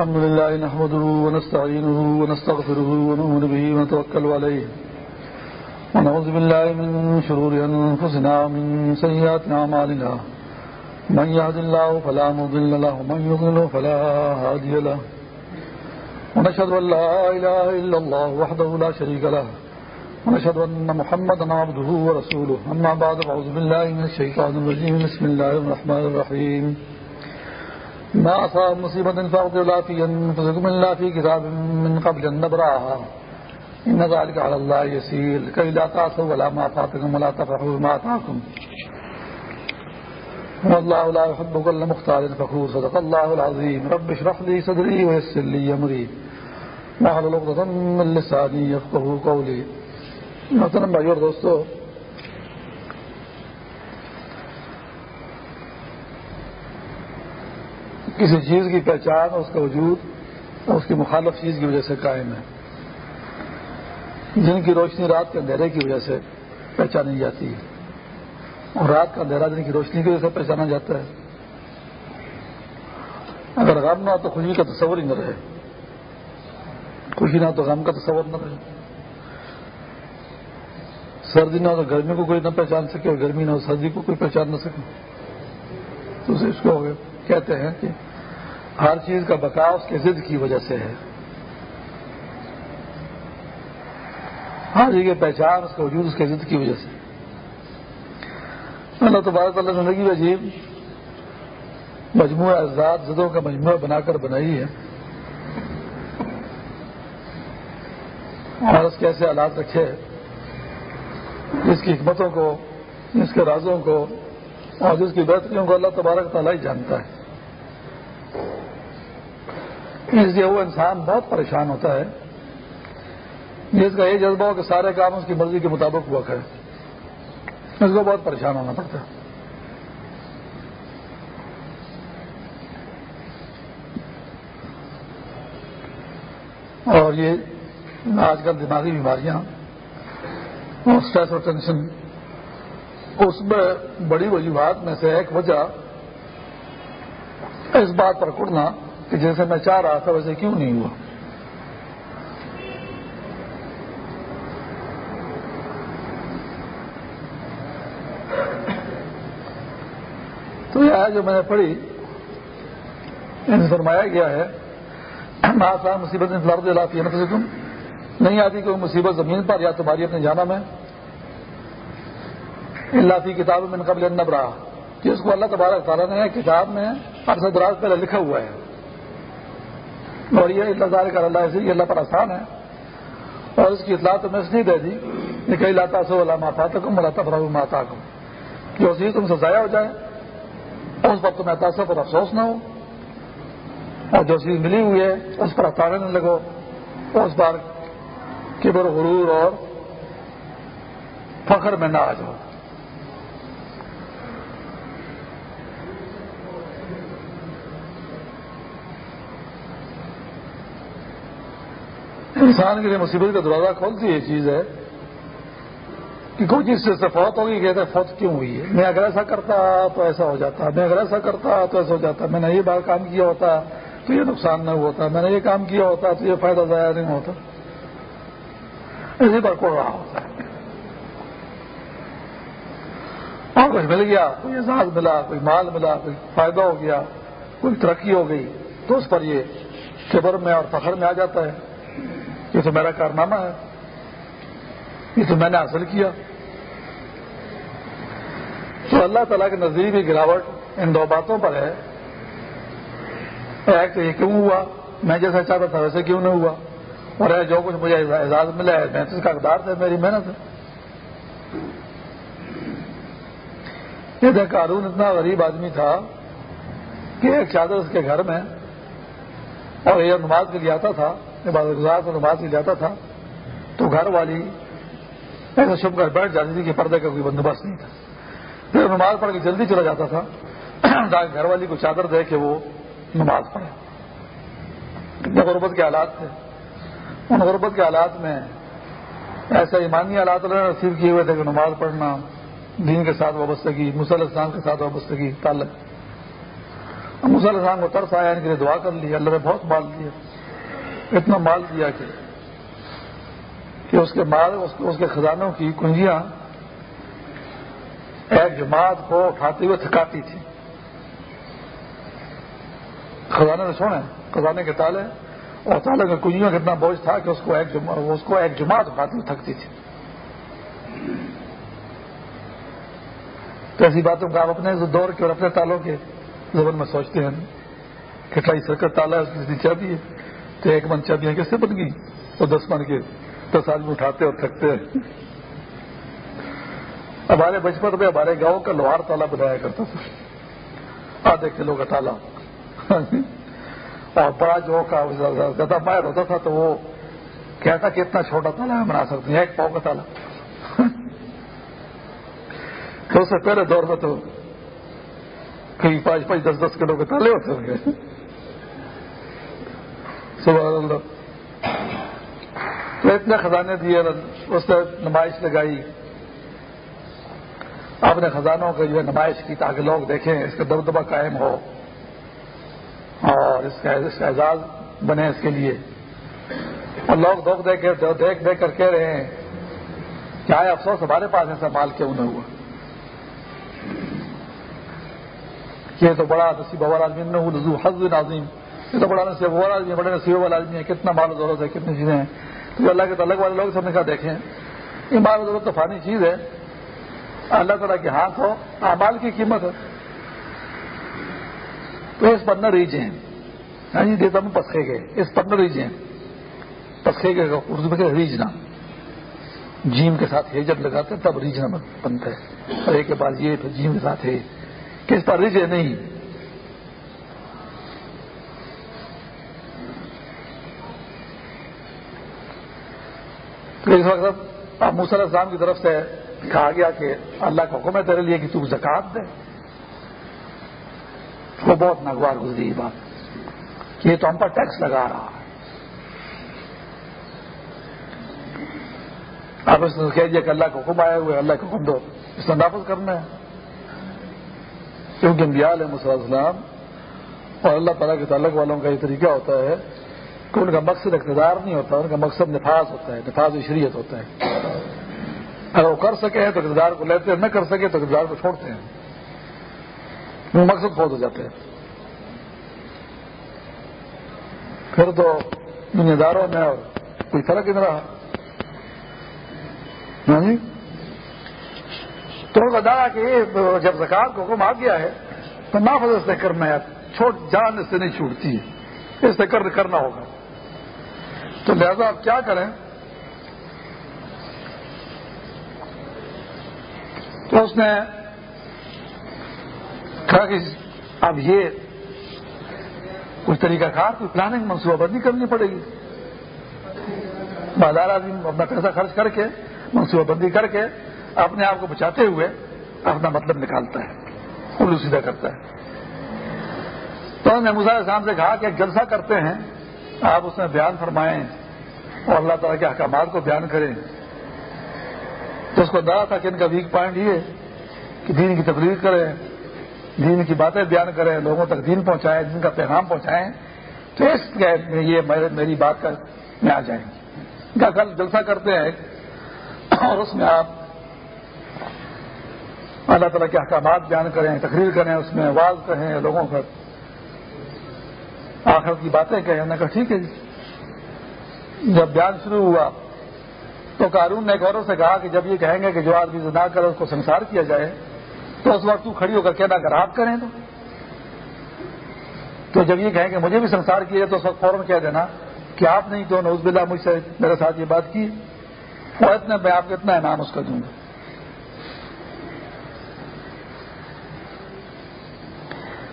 الحمد لله نحمده ونستعينه ونستغفره ونؤمن به ونتوكل عليه. ونعوذ بالله من شرور أنفسنا ومن سيئات أعمالنا. من يهد الله فلا مضل له ومن يضلل فلا هادي له. ونشهد أن لا إله إلا الله وحده لا شريك له. ونشهد أن محمدا عبده ورسوله. أما بعد، فأعوذ بالله من الشيطان الرجيم. بسم الله الرحمن الرحيم. ما أصاب مصيبة فأرض لا في أنفسكم إلا في كتاب من قبل أن نبرأها. إن ذلك على الله يسير. كي لا تعصوا ولا ما فاتكم ولا تفرحوا بما أتاكم والله لا يحب كل مختال فخور. صدق الله العظيم. رب اشرح لي صدري ويسر لي أمري. واحلل عقدة من لساني يفقهوا قولي. محترم بھائی اور دوستو کسی چیز کی پہچان، اس کا وجود اور اس کی مخالف چیز کی وجہ سے قائم ہے۔ جن کی روشنی رات کے اندھیرے کی وجہ سے پہچانی جاتی ہے۔ اور رات کا اندھیرا جن کی روشنی کی وجہ سے پہچانا جاتا ہے۔ اگر غم نہ ہو تو خوشی کا تصور ہی نہ رہے۔ خوشی نہ ہو تو غم کا تصور نہ رہے۔ سردی نہ ہو تو گرمی کو کوئی نہ پہچان سکے اور گرمی نہ ہو سردی کو کوئی پہچان نہ سکے۔ تو اس کو کہتے ہیں کہ ہر چیز کا بقا اس کے ضد کی وجہ سے ہے۔ ہر چیز کی پہچان اس کا وجود اس کے ضد کی وجہ سے۔ اللہ تبارک اللہ زندگی میں عجیب مجموعہ اجزاد زدوں کا مجموعہ بنا کر بنائی ہے۔ اور اس کے ایسے حالات رکھے جس کی حکمتوں کو، جس کے رازوں کو اور جس کی بہتریوں کو اللہ تبارک تعالیٰ ہی جانتا ہے۔ اس لیے وہ انسان بہت پریشان ہوتا ہے۔ جس کا یہ جذبہ ہو کہ سارے کام اس کی مرضی کے مطابق ہوا کرے اس کو بہت پریشان ہونا پڑتا ہے۔ اور یہ آج کل دماغی بیماریاں اور اسٹریس اور ٹینشن اس میں بڑی وجوہات میں سے ایک وجہ اس بات پر کڑنا۔ کہ جیسے میں چاہ رہا تھا ویسے کیوں نہیں ہوا؟ تو یہ جو میں نے پڑھی، ان فرمایا گیا ہے آسان مصیبت فرد تم نہیں آتی کوئی مصیبت زمین پر یا تمہاری اپنے جانا میں اللہ کی کتاب میں قبل نب رہا جس کو اللہ تبارک تعالیٰ نے کتاب میں عرصہ دراز پہلے لکھا ہوا ہے۔ اور یہ اللہ تعالیٰ کا اللہ ایسے اللہ پر آسان ہے۔ اور اس کی اطلاع تو میں اس نہیں دے دی کہ اللہ سو اللہ ماتا کم اللہ تفرح ماتا کم کہ اسی تم سے ضائع ہو جائے، اس پر تمہیں تاثر پر افسوس نہ ہو اور جو چیز ملی ہوئی ہے، اس پر ہتھاڑے نہ لگو۔ اس پر کبر غرور اور فخر میں نہ آ جاؤ۔ انسان کے لیے مصیبت کا دروازہ کھولتی یہ چیز ہے کہ کوئی چیز سے فوت ہوگی کہتے ہیں فوت کیوں ہوئی ہے؟ میں اگر ایسا کرتا تو ایسا ہو جاتا، میں اگر ایسا کرتا تو ایسا ہو جاتا، میں نے یہ بار کام کیا ہوتا تو یہ نقصان نہ ہوتا، میں نے یہ کام کیا ہوتا تو یہ فائدہ ضائع نہیں ہوتا۔ اسی پر کوڑ رہا ہوتا۔ ہے اور کچھ مل گیا، کوئی اعزاز ملا، کوئی مال ملا، کوئی فائدہ ہو گیا، کوئی ترقی ہو گئی، تو اس پر یہ کبر میں اور فخر میں آ جاتا ہے۔ یہ تو میرا کارنامہ ہے۔ یہ تو میں نے حاصل کیا۔ تو اللہ تعالیٰ کے نزدیک کی گراوٹ ان دو باتوں پر ہے۔ ایک تو یہ کیوں ہوا؟ میں جیسا چاہتا تھا ویسے کیوں نہیں ہوا؟ اور ہے جو کچھ مجھے اعزاز ملا ہے میں اس کا اقدار تھا میری محنت ہے۔ یہ دیکھ، قارون اتنا غریب آدمی تھا کہ ایک چادر اس کے گھر میں اور یہ نماز کے لیے آتا تھا۔ عبادت گزار کو نماز کے لیے آتا تھا، تو گھر والی ایسا شب کر بیٹھ جاتی تھی کہ پردے کا کوئی بندوبست نہیں تھا۔ پھر نماز پڑھ کے جلدی چلا جاتا تھا تاکہ گھر والی کو چادر دے کے وہ نماز پڑھے۔ کتنے غربت کے حالات تھے۔ ان غربت کے حالات میں ایسا ایمانی حالات اللہ نے نصیب کیے ہوئے تھے کہ نماز پڑھنا، دین کے ساتھ وابستگی مسل اسلام کے ساتھ وابستگی، تعلق۔ مسلمان کو ترس آیا، ان کے لیے دعا کر لی، اللہ نے بہت مال دیا اتنا مال دیا کہ کہ اس کے مال، اس کے خزانوں کی کنجیاں ایک جماعت کو اٹھاتے ہوئے تھکاتی تھی۔ خزانے میں سونے خزانے کے تالے، اور تالے میں کنجیوں کا اتنا بوجھ تھا کہ اس کو ایک اس کو ایک جماعت اٹھاتی ہوئی تھکتی تھی۔ تو ایسی باتوں کا آپ اپنے دور کے اور اپنے تالوں کے زبان میں سوچتے ہیں کٹائی سرکت تالا ہے، اس کی چابی ہے۔ تو ایک من چابیاں کیسے بن گئی اور دس من کے دس آدمی اٹھاتے اور تھکتے ہیں۔ ہمارے بچپن میں ہمارے گاؤں کا لوہار تالا بنایا کرتا تھا۔ آدھے کلو کا تالا اور بڑا جو کا زیادہ ماہر ہوتا تھا تو وہ کہتا کہ اتنا چھوٹا تالا ہم بنا سکتے ہیں، ایک پاؤ کا تالا۔ تو اس سے پہلے دور میں تو کئی پانچ پانچ دس دس کلو کے تالے ہوتے ہوں گے اللہ تو اتنے خزانے دیے اس نے نمائش لگائی۔ آپ نے خزانوں کے جو ہے نمائش کی تاکہ لوگ دیکھیں اس کا دبدبہ قائم ہو اور اس کا اعزاز بنے اس کے لیے۔ اور لوگ دکھ دیکھ دیکھ دیکھ کر کہہ رہے ہیں۔ کہ آئے افسوس ہمارے پاس ایسا مال کیوں نہ ہوا؟ یہ تو بڑا نصیب والا آدمی نہ ہوں حض ناظیم یہ تو بڑا نصیب والا آدمی ہے، بڑے نصیب والا آدمی ہے کتنا مال و دولت ہے، کتنی چیزیں ہیں۔ تو اللہ کے تعلق والے لوگ سب نے کہا دیکھیں، یہ مال و دولت تو فانی چیز ہے۔ اللہ تعالیٰ کے ہاتھ ہو، اعمال کی قیمت ہے تو اس پر نہ ریجیں۔ ہاں جی دیتا ہوں پسکے گئے اس پر نہ ریجیں۔ پسکے گئے اردو میں ریجنا۔ جیم کے ساتھ ہیجر لگاتے تب ریجنا بنتا ہے۔ اور ایک کے بعد یہ پھر جیم کے ساتھ ہے۔ کس پر ریجے نہیں۔ تو اس وقت موسل اسلام کی طرف سے کہا گیا کہ اللہ کا حکم ہے تیرے لیے کہ تو زکات دے۔ وہ بہت ناگوار گزری یہ بات۔ یہ تو ہم پر ٹیکس لگا رہا ہے۔ آپ اس نے کہہ دیا کہ اللہ کا حکم آئے ہوئے اللہ کا حکم دو۔ اس میں نافذ کرنا ہے۔ کیونکہ انبیال ہے السلام اور اللہ تعالیٰ کے تعلق والوں کا یہ طریقہ ہوتا ہے کہ ان کا مقصد اقتدار نہیں ہوتا، ان کا مقصد نفاذ ہوتا ہے، نفاذ شریعت ہوتا ہے۔ اگر وہ کر سکے تو اقتدار کو لیتے ہیں نہ کر سکے تو اقتدار کو چھوڑتے ہیں۔ وہ مقصد بہت ہو جاتے ہیں پھر تو دنیا داروں میں اور کوئی فرق ہی نہ رہا ہاں جی؟ تو بتا کہ جب زکات کو حکم آ گیا ہے، تو نافذ سے کرنا ہے چھوٹ جان اس سے نہیں چھوٹتی ہے۔ اس سے کرنا ہوگا۔ تو لہذا آپ کیا کریں؟ تو اس نے کہا کہ اب یہ کچھ طریقہ کار، کوئی پلاننگ منصوبہ بندی کرنی پڑے گی۔ بازار آدمی اپنا پیسہ خرچ کر کے، منصوبہ بندی کر کے اپنے آپ کو بچاتے ہوئے اپنا مطلب نکالتا ہے الو سیدھا کرتا ہے۔ تو ہم نے مزار صاحب سے کہا کہ ایک جلسہ کرتے ہیں۔ آپ اس میں بیان فرمائیں اور اللہ تعالیٰ کے احکامات کو بیان کریں۔ تو اس کو ڈرا تھا کہ ان کا ویک پوائنٹ یہ کہ دین کی تقریر کریں، دین کی باتیں بیان کریں، لوگوں تک دین پہنچائیں، دین کا پیغام پہنچائیں۔ تو اس یہ میری بات کا میں آ جائیں۔ گے کل جلسہ کرتے ہیں اور اس میں آپ اللہ تعالیٰ کے احکامات بیان کریں، تقریر کریں، اس میں آواز کہیں لوگوں پر۔ آخر کی باتیں کہیں، انہوں نے کہا، ٹھیک ہے جی۔ جب بیان شروع ہوا تو قانون نے ایک عورت سے کہا کہ جب یہ کہیں گے کہ جو آدمی نہ کرے، اس کو سنسار کیا جائے، تو اس وقت تو کھڑی ہو کر کہنا اگر آپ کریں تو۔ تو جب یہ کہیں کہ مجھے بھی سنسار کیا جائے، تو اس وقت فوراً کہہ دینا کہ آپ نہیں تو نوز بلا مجھ سے میرے ساتھ یہ بات کی۔ اور اتنے میں آپ کو اتنا انعام اس کا دوں گا۔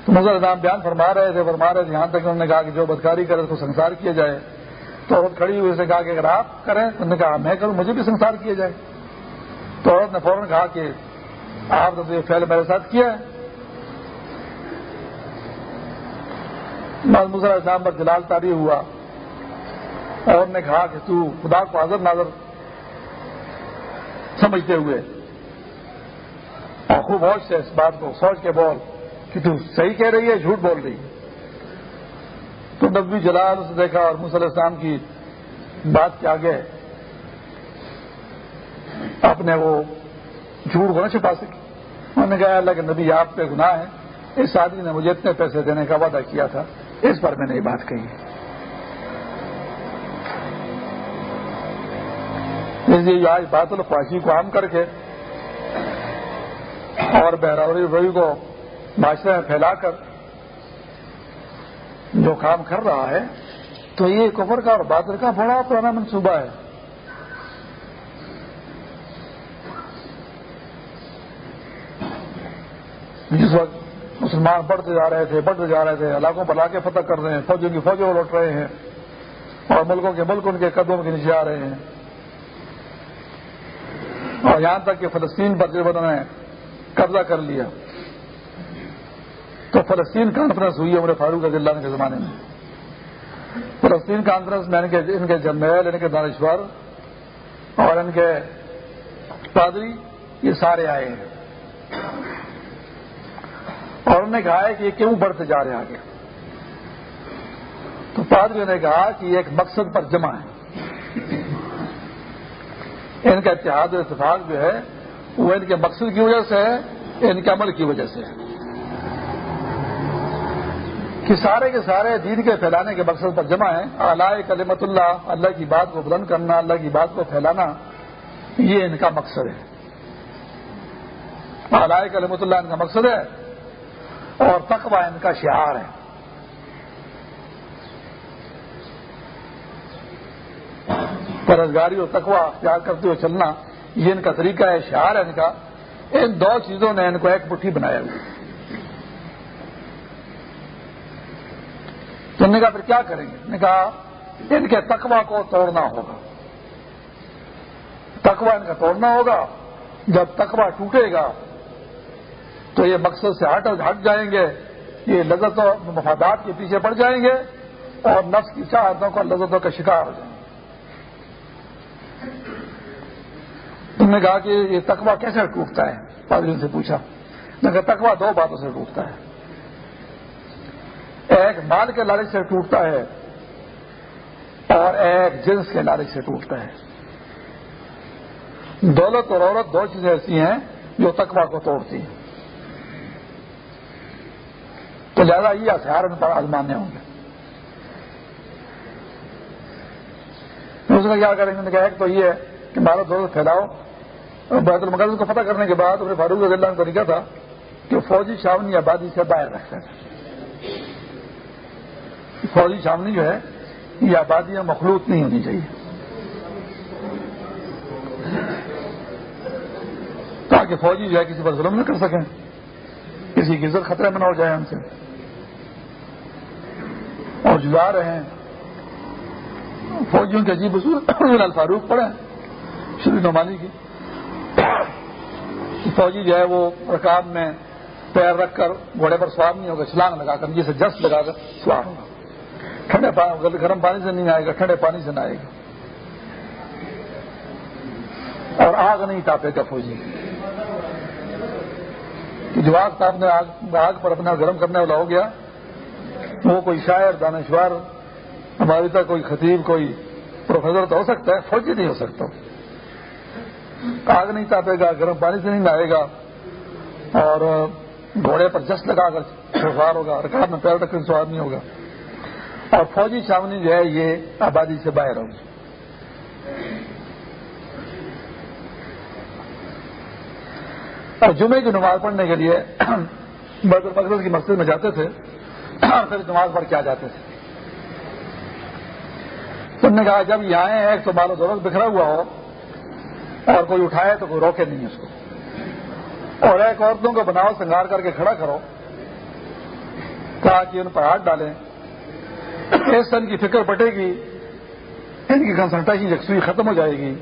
تو مزر نام بیان فرما رہے تھے، فرما رہے تھے، یہاں تک انہوں نے کہا کہ جو بدکاری کرے اس کو سنسار کیا جائے۔ تو عورت کھڑی ہوئی سے کہا کہ اگر آپ کریں تو انہوں نے کہا میں کروں، مجھے بھی سنسار کیا جائے۔ تو عورت نے فوراً کہا کہ آپ نے یہ فیل میرے ساتھ کیا ہے۔ مزر اسلام پر جلال تاری ہوا۔ اور نے کہا کہ تو خدا کو حاضر ناظر سمجھتے ہوئے۔ اور خوب ہوش سے اس بات کو سوچ کے بول۔ کہ تو صحیح کہہ رہی ہے، جھوٹ بول رہی ہے۔ تو نبی جلال سے دیکھا اور علیہ السلام کی بات کے آگے اپنے وہ جھوٹ کو نہ چھپا سکے۔ انہوں نے کہا، اللہ کے نبی، آپ پہ گناہ ہے۔ اس آدمی نے مجھے اتنے پیسے دینے کا وعدہ کیا تھا۔ اس پر میں نے یہ بات کہی ہے۔ اس لیے آج بات الخواشی کو عام کر کے اور بہراوری روی کو معاشرے میں پھیلا کر جو کام کر رہا ہے، تو یہ کفر کا اور بادل کا بڑا پرانا منصوبہ ہے۔ جس وقت مسلمان بڑھتے جا رہے تھے، بڑھتے جا رہے تھے، علاقوں پر لا کے فتح کر رہے ہیں، فوجوں کی فوجوں لوٹ رہے ہیں، اور ملکوں کے ملک ان کے قدموں کے نیچے آ رہے ہیں۔ اور یہاں تک کہ فلسطین پر جب انہوں نے قبضہ کر لیا تو فلسطین کانفرنس ہوئی عمر فاروق اللہ کے زمانے میں۔ فلسطین کانفرنس میں ان کے جنرل ان کے دانشور اور ان کے پادری، یہ سارے آئے ہیں۔ اور انہوں نے کہا ہے کہ یہ کیوں بڑھتے جا رہے آگے؟ تو پادریوں نے کہا کہ یہ ایک مقصد پر جمع ہے ان کا اتحاد و اتفاق جو ہے، وہ ان کے مقصد کی وجہ سے ہے، ان کے عمل کی وجہ سے ہے۔ کہ سارے کے سارے دین کے پھیلانے کے مقصد پر جمع ہے اعلی کلمت اللہ اللہ کی بات کو بلند کرنا، اللہ کی بات کو پھیلانا، یہ ان کا مقصد ہے۔ اعلی کلمت اللہ ان کا مقصد ہے اور تقوی ان کا شعار ہے۔ فرضگاری اور تقوی اختیار کرتے ہوئے چلنا، یہ ان کا طریقہ ہے، شعار ہے ان کا۔ ان دو چیزوں نے ان کو ایک مٹھی بنایا ہوا تو نے کہا، پھر کیا کریں گے؟ نے کہا، ان کے تقوی کو توڑنا ہوگا۔ تقوی ان کا توڑنا ہوگا۔ جب تقوی ٹوٹے گا، تو یہ مقصد سے ہٹ ہٹ جائیں گے۔ یہ لذت و مفادات کے پیچھے پڑ جائیں گے اور نفس کی چاہتوں کو لذتوں کا شکار ہو جائیں گے۔ تم نے کہا کہ یہ تقوی کیسے ٹوٹتا ہے؟ پادری سے پوچھا۔ میں کہا، تقوی دو باتوں سے ٹوٹتا ہے۔ ایک مال کے لالچ سے ٹوٹتا ہے اور ایک جنس کے لالچ سے ٹوٹتا ہے۔ دولت اور عورت دو چیزیں ایسی ہیں جو تقوی کو توڑتی ہیں۔ تو لہٰذا یہ ہتھیار ان پر آزمانے ہوں گے۔ اس میں کیا کریں گے ایک تو یہ ہے کہ بھارت دولت پھیلاؤ۔ بیت المقدس کو فتح کرنے کے بعد انہیں فاروق رضی اللہ کا طریقہ تھا کہ فوجی شامنی آبادی سے باہر رکھتے تھے۔ فوجی شامنی جو ہے، یہ آبادیاں مخلوط نہیں ہونی چاہیے۔ تاکہ فوجی جو ہے کسی پر ظلم نہ کر سکیں۔ کسی کی عزت خطرے میں نہ ہو جائے ہم سے۔ اور جدا رہے ہیں، فوجیوں کے عجیب اصول۔ الفاروق پڑھے شری نعمانی کی۔ فوجی جو ہے وہ رکاب میں پیر رکھ کر گھوڑے پر سوار نہیں ہوگا، چھلانگ لگا کر جسے جس لگا کر سوار ہوگا ٹھنڈے گرم پانی سے نہیں آئے گا ٹھنڈے پانی سے نہ آئے گا۔ اور آگ نہیں تاپے گا فوجی۔ جو آگ تاپنے آگ پر اپنا گرم کرنے والا ہو گیا وہ کوئی شاعر، دانشور، ہماری طرح کوئی خطیب، کوئی پروفیسر تو ہو سکتا ہے، فوجی نہیں ہو سکتا۔ آگ نہیں تاپے گا، گرم پانی سے نہیں نہائے گا۔ اور گھوڑے پر جس لگا کر سوار ہوگا رکاب میں پیر رکھ کر سوار نہیں ہوگا۔ اور فوجی چھاونی جو ہے یہ آبادی سے باہر ہوگی اور جمعے کی نماز پڑھنے کے لیے بیت المقدس کی مسجد میں جاتے تھے اور پھر نماز پڑھ کے آ جاتے تھے۔ تم نے کہا، جب یہ آئے ایک تو مال و دولت بکھرا ہوا ہو اور کوئی اٹھائے تو کوئی روکے نہیں اس کو۔ اور ایک عورتوں کو بناؤ سنگار کر کے کھڑا کرو تاکہ ان پر ہاتھ ڈالیں۔ اس سن کی فکر بٹے گی، ان کی کنسلٹیشن یکسوئی ختم ہو جائے گی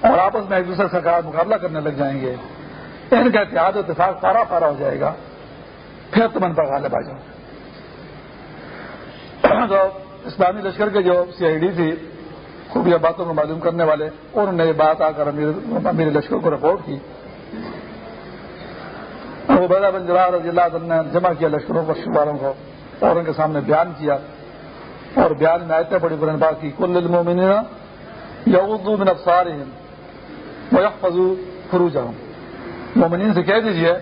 اور آپس میں ایک دوسرے سرکار مقابلہ کرنے لگ جائیں گے۔ ان کا اتحاد و اتفاق پارا پارا ہو جائے گا۔ پھر تم پر غالب آ جاؤ تو اسلامی لشکر کے جو سی آئی ڈی تھی خوبیہ باتوں کو معلوم کرنے والے انہوں نے یہ بات آ کر امیر لشکر کو رپورٹ کی۔ وہ بیدا بن جلال رضی اللہ عنہ نے جمع کیا لشکروں کو والوں کو۔ اور ان کے سامنے بیان کیا اور بیان میں آئے بڑی بڑی بات کی کل المومن یا اردو میں افسار فضو فرو جاؤں مومنین سے کہہ دیجیے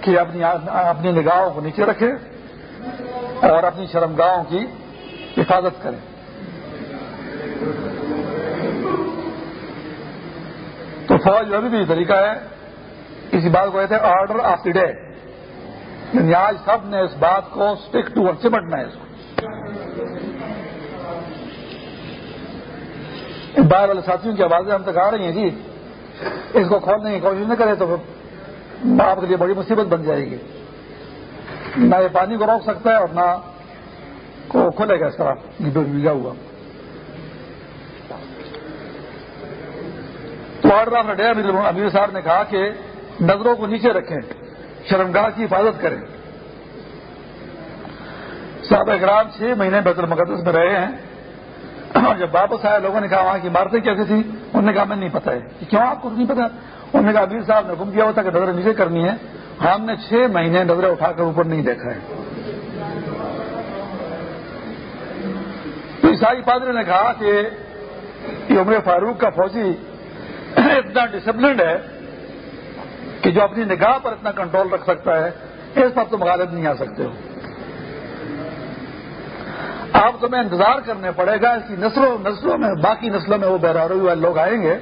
کہ اپنی اپنی نگاہوں کو نیچے رکھے اور اپنی شرمگاہوں کی حفاظت کریں۔ تو فوج ابھی بھی طریقہ ہے کسی بات کو کہتے ہیں آرڈر آف دی ڈے یعنی آج سب نے اس بات کو اسٹک ٹو چمٹنا ہے اس کو باہر والے ساتھیوں کی آوازیں ہم تک آ رہی ہیں جی. اس کو کھولنے کی کوشش نہ کرے تو آپ کے لیے بڑی مصیبت بن جائے گی. نہ یہ پانی کو روک سکتا ہے اور نہ کو کھلے گا اس طرح. بھیگا ہوا. تو آرڈر آف ڈے امیر صاحب نے کہا کہ نظروں کو نیچے رکھیں. شرمگاہ کی حفاظت کریں۔ صاحب اکرام چھ مہینے بیت المقدس میں رہے ہیں۔ اور جب واپس آئے، لوگوں نے کہا وہاں کی عمارتیں کیسی تھی انہوں نے کہا میں نہیں پتا ہے۔ کہ کیوں آپ کو نہیں پتا انہوں نے کہا، امیر صاحب نے حکم کیا ہوتا کہ نظریں نیچے کرنی ہے ہم نے چھ مہینے نظریں اٹھا کر اوپر نہیں دیکھا ہے۔ تو عیسائی پادری نے کہا کہ عمر فاروق کا فوجی اتنا ڈسپلنڈ ہے کہ جو اپنی نگاہ پر اتنا کنٹرول رکھ سکتا ہے، اس پر تم غالب نہیں آ سکتے ہو۔ آپ تمہیں انتظار کرنے پڑے گا اس کی نسلوں نسلوں میں، باقی نسلوں میں وہ بہراروی والے لوگ آئیں گے،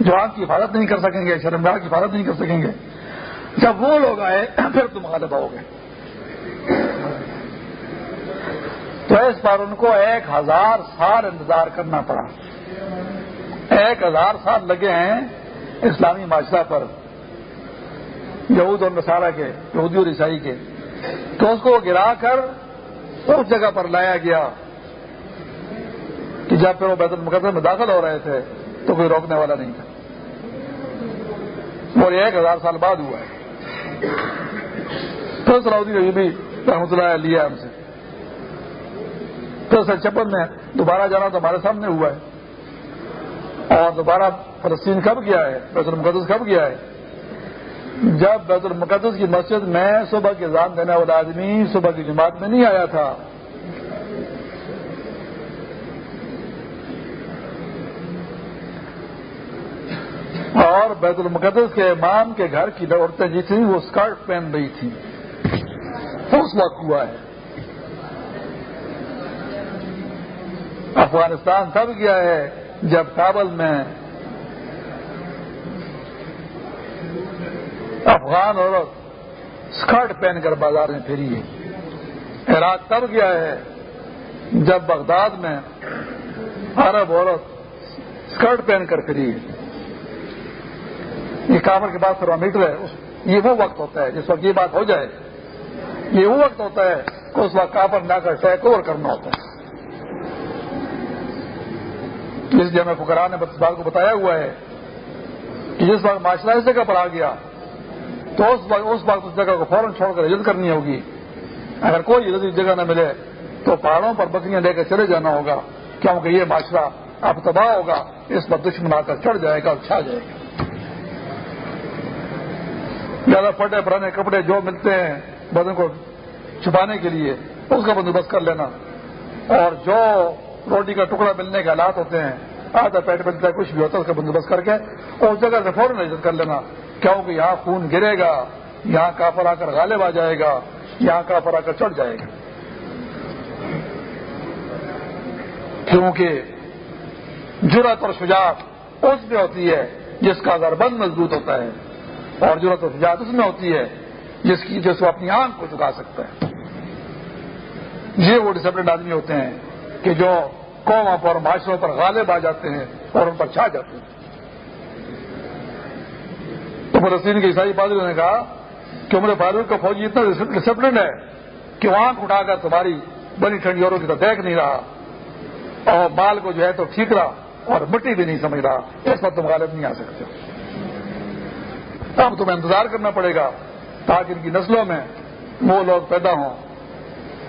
جو آپ کی حفاظت نہیں کر سکیں گے، شرمگاہ کی حفاظت نہیں کر سکیں گے۔ جب وہ لوگ آئے، پھر تم غالب آؤ گے۔ تو اس پر ان کو ایک ہزار سال انتظار کرنا پڑا۔ ایک ہزار سال لگے ہیں۔ اسلامی معاشرہ پر، یہود اور نصارہ کے، یہودی اور عیسائی کے، تو اس کو گرا کر اس جگہ پر لایا گیا کہ جب پھر وہ بیت المقدس میں داخل ہو رہے تھے، تو کوئی روکنے والا نہیں تھا۔ اور ایک ہزار سال بعد ہوا ہے۔ پھر سلاؤدی بھی رحمۃ اللہ لیا ہم سے۔ پھر سر چپن میں دوبارہ جانا تو ہمارے سامنے ہوا ہے۔ اور دوبارہ فلسطین کب گیا ہے؟ بیت المقدس کب گیا ہے؟ جب بیت المقدس کی مسجد میں صبح کی اذان دینے والا آدمی صبح کی جماعت میں نہیں آیا تھا۔ اور بیت المقدس کے امام کے گھر کی عورتیں جی تھیں، وہ اسکرٹ پہن رہی تھیں۔ اس وقت ہوا ہے۔ افغانستان تب گیا ہے؟ جب کابل میں افغان عورت اسکرٹ پہن کر بازار میں پھری ہے عراق تب گیا ہے جب بغداد میں عرب عورت اسکرٹ پہن کر پھری ہے یہ کابل کے بعد تھرمامیٹر ہے۔ یہ وہ وقت ہوتا ہے جس وقت یہ بات ہو جائے۔ یہ وہ وقت ہوتا ہے کہ اس وقت کابل نہ کر ٹیک اوور کرنا ہوتا ہے۔ اس لیے ہمیں فکرا نے بات کو بتایا ہوا ہے کہ جس وقت معاشرہ اس جگہ پر آ گیا، تو اس وقت اس وقت اس جگہ کو فوراً چھوڑ کر عزت کرنی ہوگی۔ اگر کوئی عزت جگہ نہ ملے، تو پہاڑوں پر بکریاں لے کر چلے جانا ہوگا، کیونکہ یہ معاشرہ اب تباہ ہوگا، اس پر دشمن آ کر چڑھ جائے گا اور چھا جائے گا۔ زیادہ پھٹے پرانے کپڑے جو ملتے ہیں بدن کو چھپانے کے لیے، اس کا بندوبست کر لینا۔ اور جو روٹی کا ٹکڑا ملنے کے حالات ہوتے ہیں۔ آدھا پیٹ ملتا ہے، کچھ بھی ہوتا ہے، اس کا بندوبست کر کے اور اس جگہ سے فوراً عزت کر لینا۔ کیونکہ یہاں خون گرے گا، یہاں کافر آ کر غالب آ جائے گا، یہاں کافر آ کر چڑھ جائے گا۔ کیونکہ جرت اور شجاعت اس میں ہوتی ہے جس کا بند مضبوط ہوتا ہے، اور جرت اور شجاعت اس میں ہوتی ہے جس کی جس کو اپنی آنکھ کو چکا سکتا ہے۔ یہ وہ ڈسپلن آدمی ہوتے ہیں۔ کہ جو قوموں پر معاشروں پر غالب آ جاتے ہیں اور ان پر چھا جاتے ہیں۔ تو فلسطین کے عیسائی پادریوں نے کہا کہ عمر فاروق کا فوجی اتنا ڈسپلنڈ ہے کہ وہ آنکھ اٹھا کر تمہاری بنی ٹھنڈی اوروں کی تو دیکھ نہیں رہا اور بال کو جو ہے تو ٹھیک رہا اور مٹی بھی نہیں سمجھ رہا۔ اس پر تم غالب نہیں آ سکتے۔ اب تمہیں انتظار کرنا پڑے گا تاکہ ان کی نسلوں میں وہ لوگ پیدا ہوں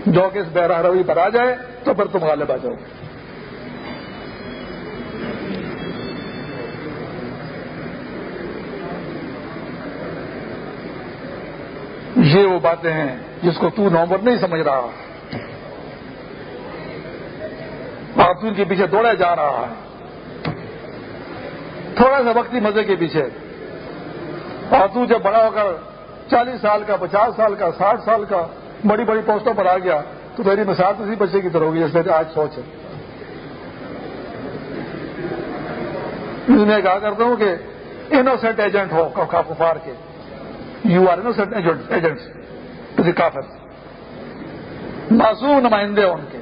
جو کہ اس بہرہ روی پر آ جائے۔ تو پھر تم غالب آ جاؤ گے۔ یہ وہ باتیں ہیں جس کو تو نومبر نہیں سمجھ رہا۔ خاتون کے پیچھے دوڑا جا رہا ہے۔ تھوڑا سا وقتی مزے کے پیچھے۔ خاتون جب بڑا ہو کر چالیس سال کا، پچاس سال کا، ساٹھ سال کا، بڑی بڑی پوسٹوں پر آ گیا۔ تو میری مثال اسی بچے کی طرح ہوگی جیسے آج سوچ ہے۔ میں کہا کرتا ہوں کہ انوسینٹ ایجنٹ ہو کفار کے۔ یو آر انوسینٹ ایجنٹ کافر۔ معصوم نمائندے ان کے۔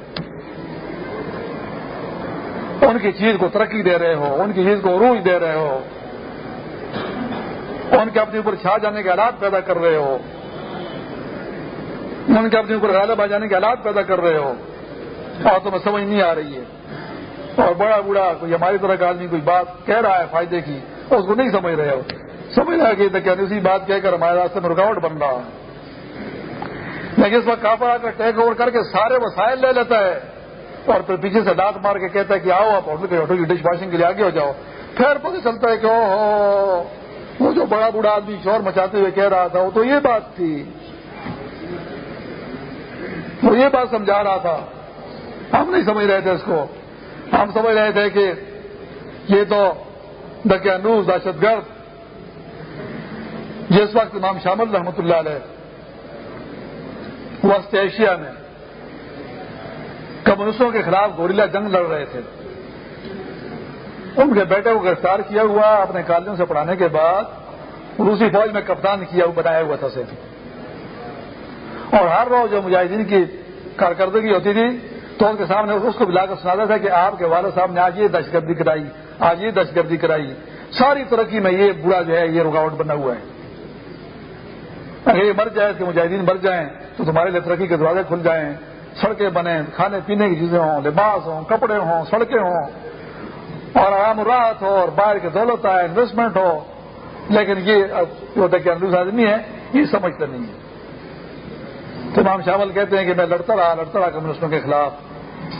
ان کی چیز کو ترقی دے رہے ہو، ان کی چیز کو عروج دے رہے ہو۔ ان کے اپنے اوپر چھا جانے کے حالات پیدا کر رہے ہو۔ ان کے اپنے اوپر غالب آ جانے کے حالات پیدا کر رہے ہو۔ اور تمہیں سمجھ نہیں آ رہی ہے۔ اور بڑا بوڑھا کوئی ہماری طرح کا آدمی کوئی بات کہہ رہا ہے فائدے کی، اس کو نہیں سمجھ رہے ہو۔ سمجھ رہا ہے کہ اسی بات کہہ کر ہمارے راستے میں رکاوٹ بن رہا ہے۔ لیکن اس وقت کافا کر ٹیک اوور کر کے سارے وسائل لے لیتا ہے۔ اور پھر پیچھے سے دانت مار کے کہتا ہے کہ آؤ، آپ ہوٹل کی ڈش واشنگ کے لیے آگے ہو جاؤ۔ پھر پتہ چلتا ہے کہ او ہو وہ جو بڑا بوڑھا آدمی شور مچاتے ہوئے کہہ رہا تھا، وہ تو یہ بات تھی۔ وہ یہ بات سمجھا رہا تھا۔ ہم نہیں سمجھ رہے تھے اس کو۔ ہم سمجھ رہے تھے کہ یہ تو دکیانوز دہشت گرد۔ جس وقت امام شامل رحمۃ اللہ علیہ وسط ایشیا میں کمیونسٹوں کے خلاف گوریلا جنگ لڑ رہے تھے۔ ان کے بیٹے کو گرفتار کیا ہوا اپنے کالجوں سے پڑھانے کے بعد روسی فوج میں کپتان کیا ہوا، بنایا ہوا تھا سے اور ہر روز جو مجاہدین کی کارکردگی ہوتی تھی، تو ان کے سامنے اس کو بلا کر سناتا تھا کہ آپ کے والد صاحب نے آج یہ دہشت گردی کرائی، آج یہ دہشت گردی کرائی۔ ساری ترقی میں یہ برا جو ہے، یہ رکاوٹ بنا ہوا ہے۔ اگر یہ مر جائے کہ مجاہدین مر جائیں، تو تمہارے لیے ترقی کے دروازے کھل جائیں۔ سڑکیں بنے کھانے پینے کی چیزیں ہوں، لباس ہوں، کپڑے ہوں، سڑکیں ہوں۔ اور آرام راحت ہو اور باہر کی دولت آئے انویسٹمنٹ ہو۔ لیکن یہ جو کہ اندوز آدمی ہے، یہ سمجھتے نہیں ہے۔ تو امام شاول کہتے ہیں کہ میں لڑتا رہا لڑتا رہا کمیونسٹوں کے خلاف۔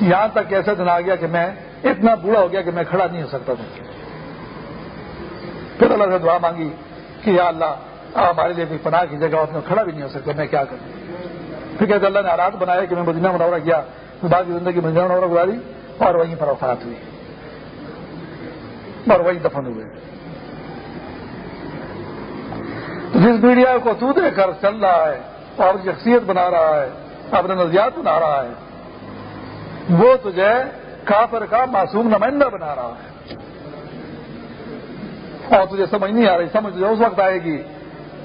یہاں تک ایسا دن آ گیا کہ میں اتنا بوڑھا ہو گیا کہ میں کھڑا نہیں ہو سکتا تھا۔ پھر اللہ سے دعا مانگی کہ یا اللہ، آپ ہمارے لیے کوئی پناہ کی جگہ میں کھڑا بھی نہیں ہو سکتا میں کیا کروں؟ پھر کہتے اللہ نے حالات بنائے کہ میں مدینہ منورہ کیا بعد کی زندگی مدینہ منورہ گزاری اور وہیں پر وفات ہوئی۔ اور وہیں دفن ہوئے۔ جس میڈیا کو تو دے کر چل رہا ہے اور شخصیت بنا رہا ہے اپنے نظریات بنا رہا ہے۔ وہ تجھے کافر کا معصوم نمائندہ بنا رہا ہے۔ اور تجھے سمجھ نہیں آ رہی، سمجھ تجھے اس وقت آئے گی۔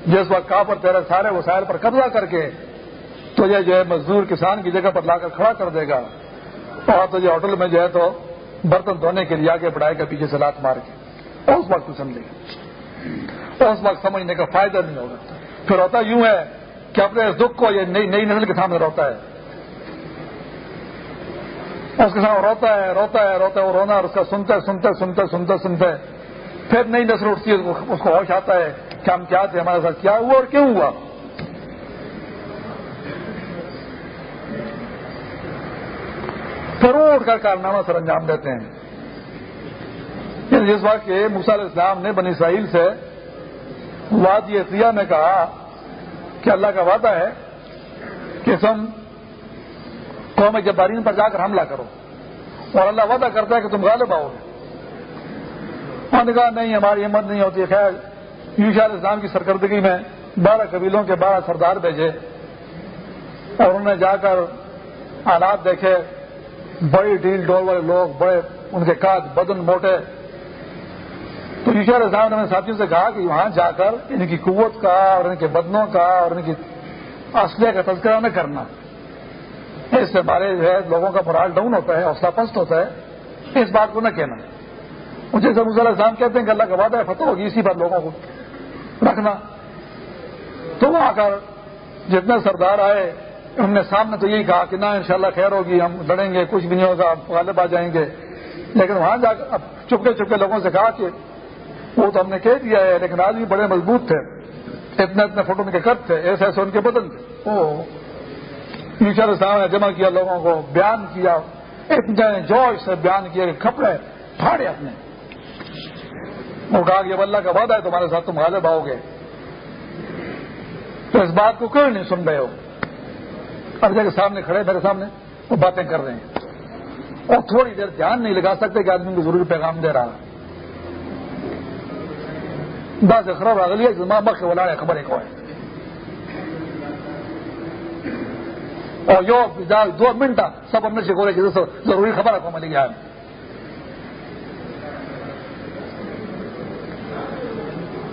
جس وقت کافر تیرے سارے وسائل پر قبضہ کر کے تجھے جو ہے مزدور کسان کی جگہ پر لا کر کھڑا کر دے گا۔ اور تجھے ہوٹل میں جو ہے تو برتن دھونے کے لیے آگے بڑھائے گا، پیچھے سے لات مار کے۔ اس وقت تو سمجھے گا اس وقت سمجھنے کا فائدہ نہیں ہوگا۔ پھر ہوتا یوں ہے کہ اپنے دکھ کو یہ نئی نئی نسل کے سامنے روتا ہے۔ اس کے سامنے روتا ہے روتا ہے روتا ہے، وہ رونا اور اس کا سنتے سنتے سنتے سنتے سنتے پھر نئی نسل اٹھتی ہے، اس کو ہوش آتا ہے کہ ہم کیا تھے، ہمارے ساتھ کیا ہوا اور کیوں ہوا۔ پھر وہ اٹھ کر کارنامہ سر انجام دیتے ہیں۔ یعنی جس بات کے علیہ السلام نے بنی اسرائیل سے وادی سیاح نے کہا کہ اللہ کا وعدہ ہے کہ تم قوم جبارین پر جا کر حملہ کرو اور اللہ وعدہ کرتا ہے کہ تم غالب آؤ گے۔ انہوں نے کہا، نہیں، ہماری ہمت نہیں ہوتی خیر یوشا اسلام کی سرکردگی میں بارہ قبیلوں کے بارہ سردار بھیجے اور انہوں نے جا کر حالات دیکھے۔ بڑی ڈیل ڈول والے لوگ بڑے، ان کے کاج بدن موٹے۔ تو علیہ نے ساتھیوں سے کہا کہ وہاں جا کر ان کی قوت کا اور ان کے بدنوں کا اور ان کی اسلحے کا تذکرہ نہ کرنا۔ اس سے ہمارے جو ہے، لوگوں کا مرال ڈاؤن ہوتا ہے، حوصلہ پست ہوتا ہے۔ اس بات کو نہ کہنا۔ مجھے سب علیہ السلام کہتے ہیں کہ اللہ کا وعدہ ہے، فتح ہوگی، اسی پر لوگوں کو رکھنا۔ تو وہاں کر جتنے سردار آئے ان نے سامنے تو یہی کہا کہ نہ، انشاءاللہ خیر ہوگی، ہم لڑیں گے، کچھ بھی نہیں ہوگا، غالب آ جائیں گے۔ لیکن وہاں جا کر چپکے چپکے لوگوں سے کہا کہ وہ تو ہم نے کہہ دیا ہے لیکن آدمی بڑے مضبوط تھے۔ اتنے اتنے فوٹو کے کٹ تھے ایسے ایسے ان کے بدن تھے۔ ٹیچر صاحب نے جمع کیا لوگوں کو بیان کیا۔ اتنے جوش سے بیان کیا کہ کپڑے پھاڑے اپنے۔ وہ کہا کہ اللہ کا وعدہ ہے تمہارے ساتھ تم غالب آؤ گے۔ تو اس بات کو کوئی نہیں سن رہے ہو؟ اب جگہ سامنے کھڑے میرے سامنے وہ باتیں کر رہے ہیں۔ اور تھوڑی دیر دھیان نہیں لگا سکتے کہ آدمی کو ضروری پیغام دے رہا دس خراب اگلی مکھ بلا ہے خبر ایک اور اور یو دو منٹ سب اپنے سے ضروری خبر کو ملی گیا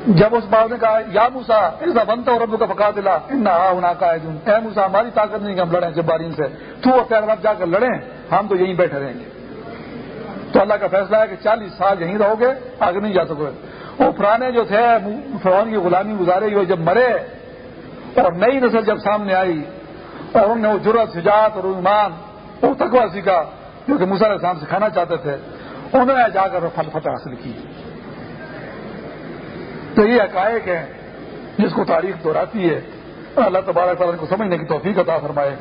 جب اس بات نے کہا، یا موسا ایسا بنتا اور ربو کا پکا دلا ہونا کا اے موسا ہماری طاقت نہیں کہ ہم لڑیں جب سے۔ تو اور تیرا رب جا کر لڑیں، ہم تو یہیں بیٹھے رہیں گے۔ تو اللہ کا فیصلہ ہے کہ چالیس سال یہیں رہو گے، آگے نہیں جا سکو وہ پرانے جو تھے، فرعون کی غلامی گزارے ہوئے جب مرے اور نئی نسل جب سامنے آئی اور انہوں نے وہ جرت سجات اور ایمان اور تکوا سیکھا جو کہ علیہ السلام سے کھانا چاہتے تھے، انہوں نے جا کر پھل فتح حاصل کی۔ تو یہ حقائق ہیں جس کو تاریخ دہراتی ہے اللہ تبارک تعالیٰ کو سمجھنے کی توفیق عطا فرمائے۔